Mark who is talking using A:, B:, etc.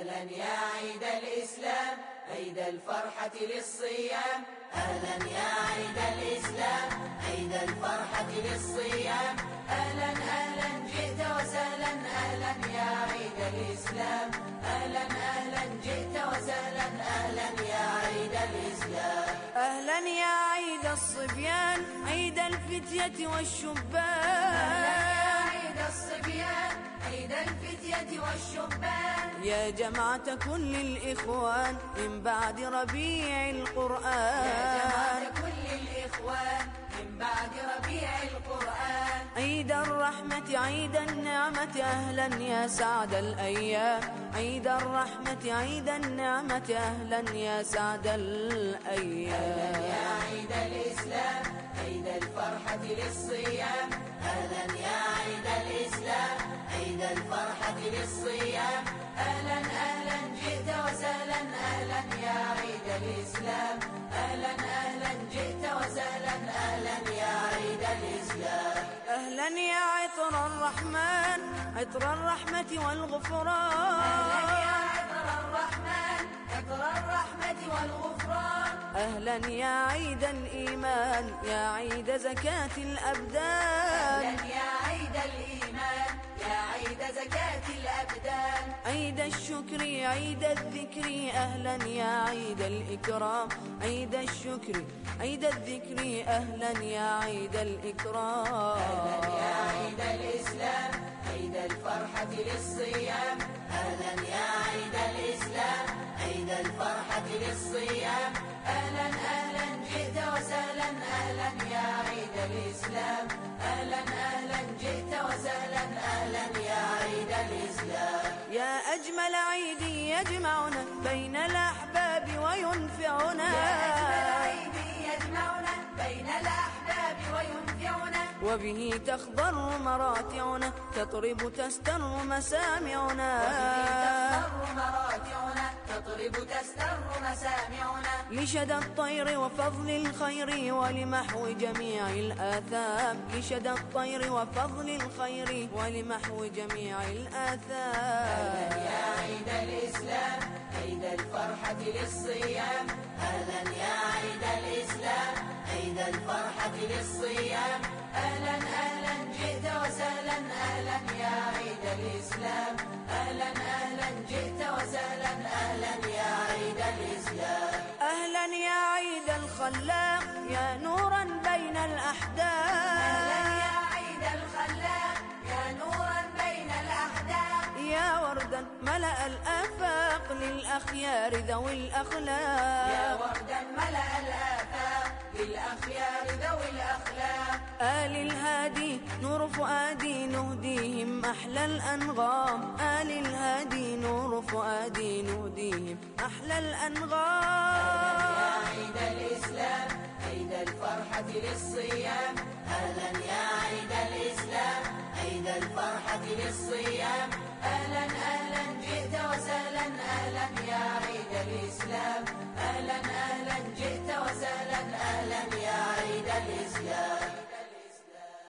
A: أهلا يا عيد الإسلام عيد الفرحة للصيام. أهلا يا عيد الإسلام عيد الفرحة للصيام. أهلا أهلا جئت وسهلا أهلا يا عيد الإسلام. أهلا أهلا جئت وسهلا أهلا يا عيد الإسلام.
B: أهلا يا عيد الصبيان عيد الفتية والشبان.
A: عيد الفتية والشبان.
B: يا جماعة كل الإخوان من بعد ربيع القرآن. يا جماعة
A: كل الإخوان من بعد ربيع القرآن.
B: عيد الرحمة عيد النعمة أهلا يا سعد الأيام. عيد الرحمة عيد النعمة أهلا يا سعد الأيام. يا
A: عيد الإسلام عيد الفرحة للصيام. الإسلام. أهلا أهلا جئت وسهلا أهلا يا عيد الإسلام.
B: أهلا يا عطر الرحمن عطر الرحمة والغفران. أهلا يا
A: عطر الرحمن عطر الرحمة والغفران.
B: أهلا يا عيد الإيمان يا عيد زكاة الأبدان. أهلا
A: يا عيد الإيمان يا عيد زكاة الأبدان.
B: عيد الشكر عيد الذكر أهلا يا عيد الإكرام. عيد الشكر عيد الذكر أهلا يا عيد الإكرام. يا
A: عيد الإسلام عيد الفرحة للصيام. أهلا يا عيد الإسلام عيد الفرحة للصيام. أهلا أهلا
B: أجمل عيد يجمعنا بين الأحباب وينفعنا. وبه تخضر مراتعنا تطرب تستر مسامعنا.
A: تخضر مراتعنا تطرب تستر مسامعنا.
B: لشدى الطير وفضل الخير ولمحو جميع الآثام. لشدى الطير وفضل الخير ولمحو جميع الآثام. يا
A: عيد الإسلام عيد الفرحة للصيام. أهلا يا عيد الإسلام. عيد الفرحة للصيام. أهلا أهلا جئت وسهلا أهلا يا عيد الإسلام. أهلا أهلا جئت وسهلا أهلا يا عيد الإسلام.
B: أهلا يا عيد الخلاق يا نورا بين أهلا الأحداث يا
A: عيد الخلاق يا نورا بين
B: يا وردا ملأ الآفاق للأخيار ذوي يا الأخلاق
A: وردا ملأ
B: آل الهادي نور فؤادي نهديهم أحلى الأنغام. آل الهادي نور فؤادي نهديهم أحلى الأنغام. يا
A: عيد الإسلام عيد الفرحة للصيام. أهلا يا عيد الإسلام عيد الفرحة للصيام. أهلا أهلا جئت وسهلا أهلا يا عيد الإسلام. أهلا أهلا جئت وسهلا أهلا يا عيد الإسلام.